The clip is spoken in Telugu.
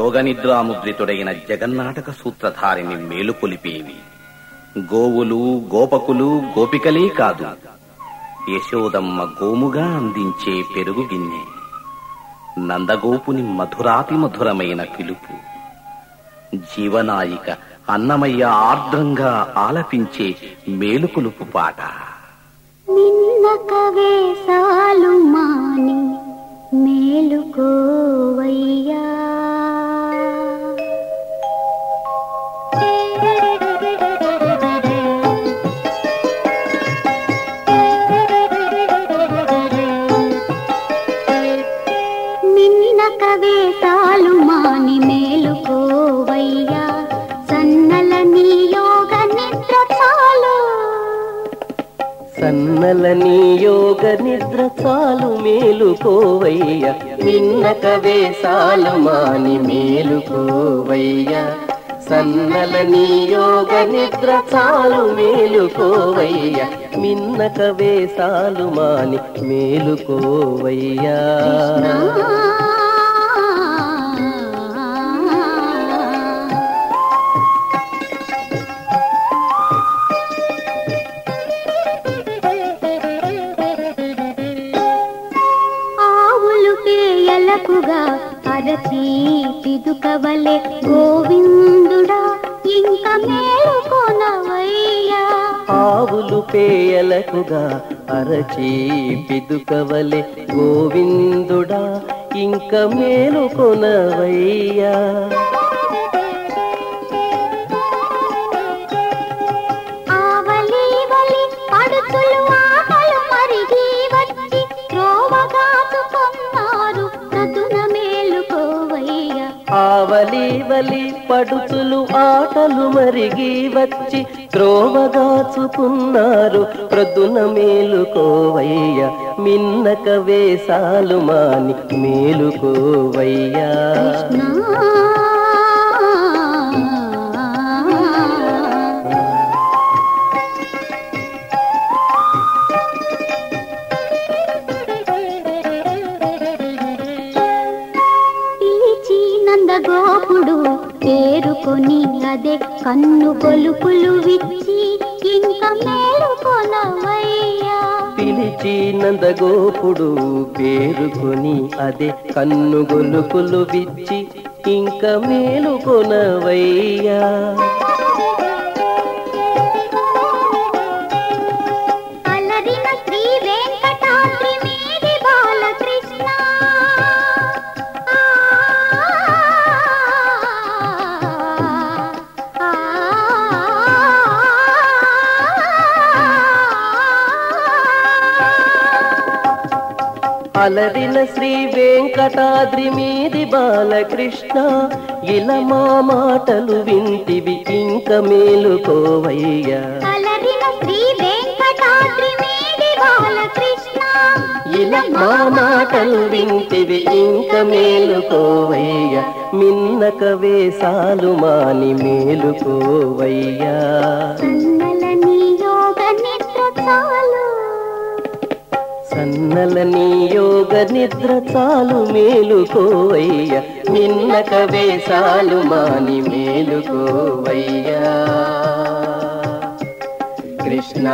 యోగనిద్రాముద్రితుడైన జగన్నాటక సూత్రధారిని మేలుకొలిపేవి గోవులు గోపకులు గోపికలే కాదు. యశోదమ్మ గోముగా అందించే పెరుగు గిన్నె. నందగోపుని మధురాతి మధురమైన పిలుపు. జీవనాయిక అన్నమయ్య ఆర్ద్రంగా ఆలపించే మేలుకొలుపు పాట. నిన్నక వేసాలు మాని మేలుకోవయ్యా. సన్నలని యోగ నిద్ర చాలు మేలుకోవయ్య. నిన్నక వేసాలు మాని మేలుకోవయ్య. సన్నలని యోగ నిద్ర చాలు మేలుకోవయ్య. మిన్నక వేసాలు మాని మేలుకోవయ్యా. అరచి పిదుకవలె గోవిందుడా ఇంకా మేలుకోనవయ్యా ఆవులు పేయలకుగా అరచి పిదుకవలె గోవిందుడా ఇంకా మేలుకొనవయ్యా కదలి పడుతులు ఆటలు మరిగి వచ్చి త్రోవగాచుకున్నారు ప్రదున మేలుకోవయ్య మిన్నక వేసాలు మాని మేలుకోవయ్యా పేరుకొని అదే కన్ను గొలుపులు విచ్చి ఇంకా మేలుకొనవయ్యా పిలిచి నందగోపుడు పేరుకొని అదే కన్ను గొలుపులు విచ్చి ఇంకా మేలుకొనవయ్యా అలరిన శ్రీ వెంకటాద్రి మీది బాలకృష్ణ. ఇలా మా మాటలు వింటివి ఇంక మేలుకోవయ్యా. ఇలా మా మాటలు వింటివి ఇంక మేలుకోవయ్యా. మిన్నక వేసాలు మాని మేలుకోవయ్యా. సన్నల నియోగ నిద్ర చాలు మేలుకోవయ్య. నిన్నక వేసాలు మాని మేలుకోవయ్యా. కృష్ణ